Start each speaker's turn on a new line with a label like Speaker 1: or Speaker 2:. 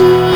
Speaker 1: you.